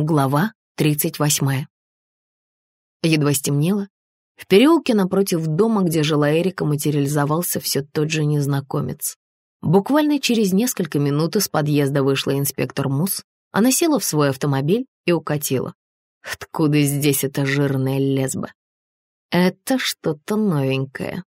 Глава 38. Едва стемнело. В переулке напротив дома, где жила Эрика, материализовался все тот же незнакомец. Буквально через несколько минут из подъезда вышла инспектор Мус. Она села в свой автомобиль и укатила. Откуда здесь эта жирная лесба? Это что-то новенькое.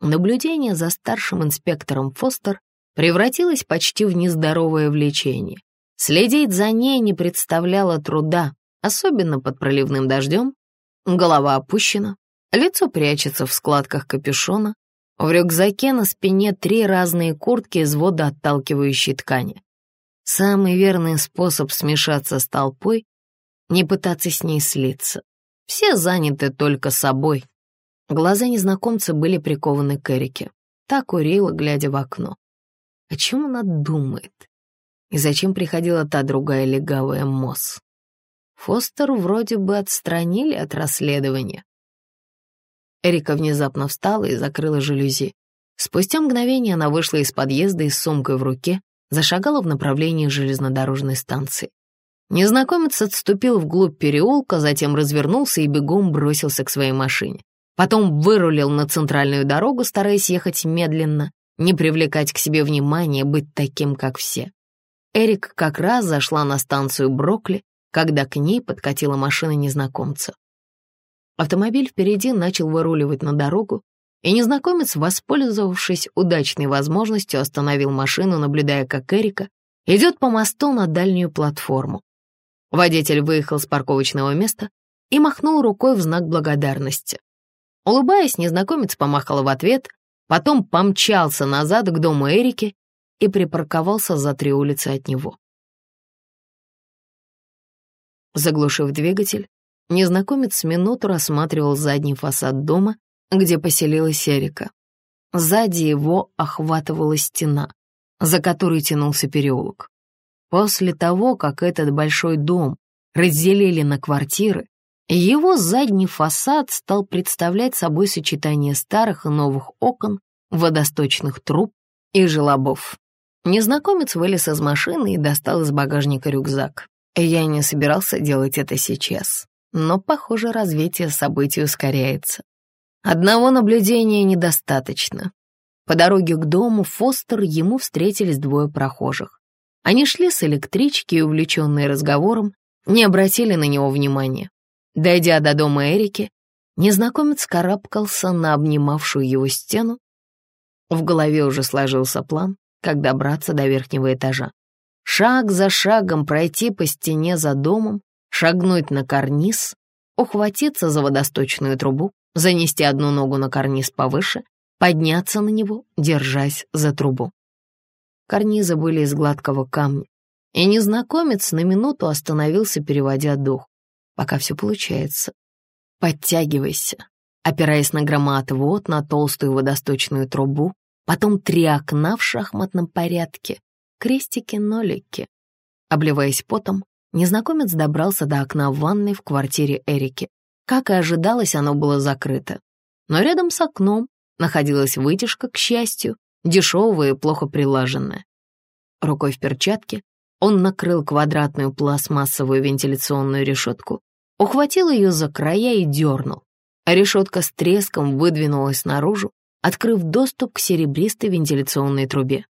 Наблюдение за старшим инспектором Фостер превратилось почти в нездоровое влечение. Следить за ней не представляло труда, особенно под проливным дождем. Голова опущена, лицо прячется в складках капюшона, в рюкзаке на спине три разные куртки из водоотталкивающей ткани. Самый верный способ смешаться с толпой — не пытаться с ней слиться. Все заняты только собой. Глаза незнакомца были прикованы к Эрике. Та курила, глядя в окно. О чем она думает? И зачем приходила та другая легавая Мосс? Фостер вроде бы отстранили от расследования. Эрика внезапно встала и закрыла жалюзи. Спустя мгновение она вышла из подъезда и с сумкой в руке зашагала в направлении железнодорожной станции. Незнакомец отступил вглубь переулка, затем развернулся и бегом бросился к своей машине. Потом вырулил на центральную дорогу, стараясь ехать медленно, не привлекать к себе внимания, быть таким, как все. Эрик как раз зашла на станцию Брокли, когда к ней подкатила машина незнакомца. Автомобиль впереди начал выруливать на дорогу, и незнакомец, воспользовавшись удачной возможностью, остановил машину, наблюдая, как Эрика идет по мосту на дальнюю платформу. Водитель выехал с парковочного места и махнул рукой в знак благодарности. Улыбаясь, незнакомец помахал в ответ, потом помчался назад к дому Эрики и припарковался за три улицы от него. Заглушив двигатель, незнакомец минуту рассматривал задний фасад дома, где поселилась Эрика. Сзади его охватывала стена, за которой тянулся переулок. После того, как этот большой дом разделили на квартиры, его задний фасад стал представлять собой сочетание старых и новых окон, водосточных труб и желобов. Незнакомец вылез из машины и достал из багажника рюкзак. Я не собирался делать это сейчас, но, похоже, развитие событий ускоряется. Одного наблюдения недостаточно. По дороге к дому Фостер ему встретились двое прохожих. Они шли с электрички увлеченные разговором, не обратили на него внимания. Дойдя до дома Эрики, незнакомец карабкался на обнимавшую его стену. В голове уже сложился план, как добраться до верхнего этажа. Шаг за шагом пройти по стене за домом, шагнуть на карниз, ухватиться за водосточную трубу, занести одну ногу на карниз повыше, подняться на него, держась за трубу. Карнизы были из гладкого камня, и незнакомец на минуту остановился, переводя дух. Пока все получается. Подтягивайся, опираясь на громад на толстую водосточную трубу, потом три окна в шахматном порядке, крестики-нолики. Обливаясь потом, незнакомец добрался до окна в ванной в квартире Эрики. Как и ожидалось, оно было закрыто. Но рядом с окном находилась вытяжка, к счастью, дешевая и плохо прилаженная. Рукой в перчатке он накрыл квадратную пластмассовую вентиляционную решетку, ухватил ее за края и дернул. А решетка с треском выдвинулась наружу, открыв доступ к серебристой вентиляционной трубе.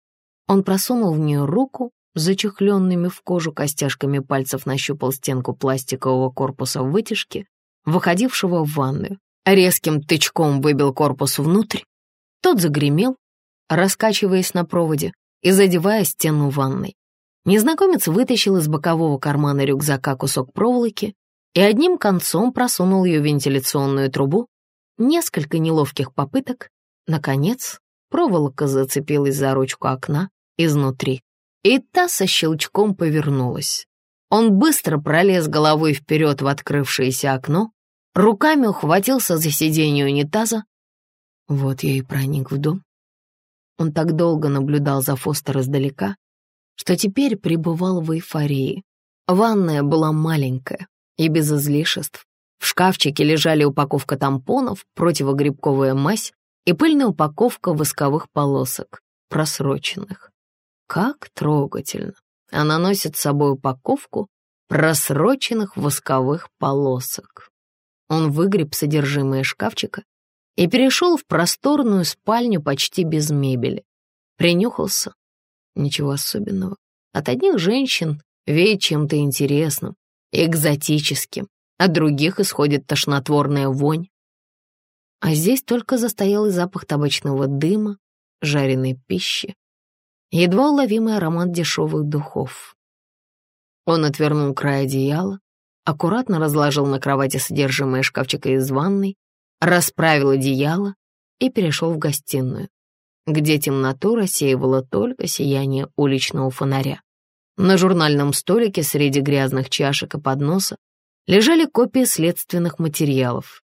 Он просунул в нее руку, зачехленными в кожу костяшками пальцев нащупал стенку пластикового корпуса вытяжки, выходившего в ванную. Резким тычком выбил корпус внутрь. Тот загремел, раскачиваясь на проводе и задевая стену ванной. Незнакомец вытащил из бокового кармана рюкзака кусок проволоки и одним концом просунул ее в вентиляционную трубу. Несколько неловких попыток, Наконец, проволока зацепилась за ручку окна изнутри, и та со щелчком повернулась. Он быстро пролез головой вперед в открывшееся окно, руками ухватился за сиденье унитаза. Вот я и проник в дом. Он так долго наблюдал за Фостер издалека, что теперь пребывал в эйфории. Ванная была маленькая и без излишеств. В шкафчике лежали упаковка тампонов, противогрибковая мазь, и пыльная упаковка восковых полосок, просроченных. Как трогательно. Она носит с собой упаковку, просроченных восковых полосок. Он выгреб содержимое шкафчика и перешел в просторную спальню почти без мебели. Принюхался. Ничего особенного. От одних женщин веет чем-то интересным, экзотическим, от других исходит тошнотворная вонь. А здесь только застоялый запах табачного дыма, жареной пищи, едва уловимый аромат дешевых духов. Он отвернул край одеяла, аккуратно разложил на кровати содержимое шкафчика из ванной, расправил одеяло и перешел в гостиную, где темноту рассеивало только сияние уличного фонаря. На журнальном столике среди грязных чашек и подноса лежали копии следственных материалов.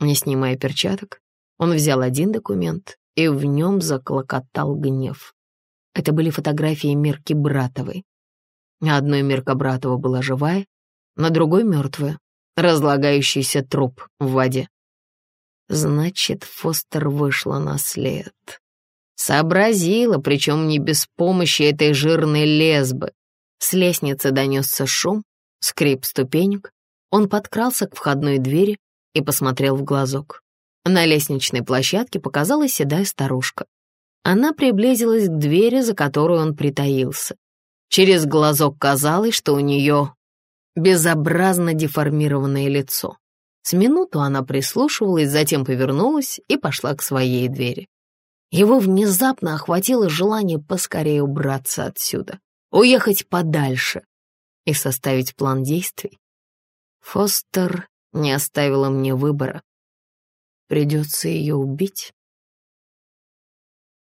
Не снимая перчаток, он взял один документ и в нем заклокотал гнев. Это были фотографии Мирки Братовой. На одной Мирка Братова была живая, на другой — мертвая, разлагающийся труп в воде. Значит, Фостер вышла на след. Сообразила, причем не без помощи этой жирной лесбы. С лестницы донесся шум, скрип ступенек. Он подкрался к входной двери и посмотрел в глазок. На лестничной площадке показалась седая старушка. Она приблизилась к двери, за которую он притаился. Через глазок казалось, что у нее безобразно деформированное лицо. С минуту она прислушивалась, затем повернулась и пошла к своей двери. Его внезапно охватило желание поскорее убраться отсюда, уехать подальше и составить план действий. Фостер не оставила мне выбора. Придется ее убить.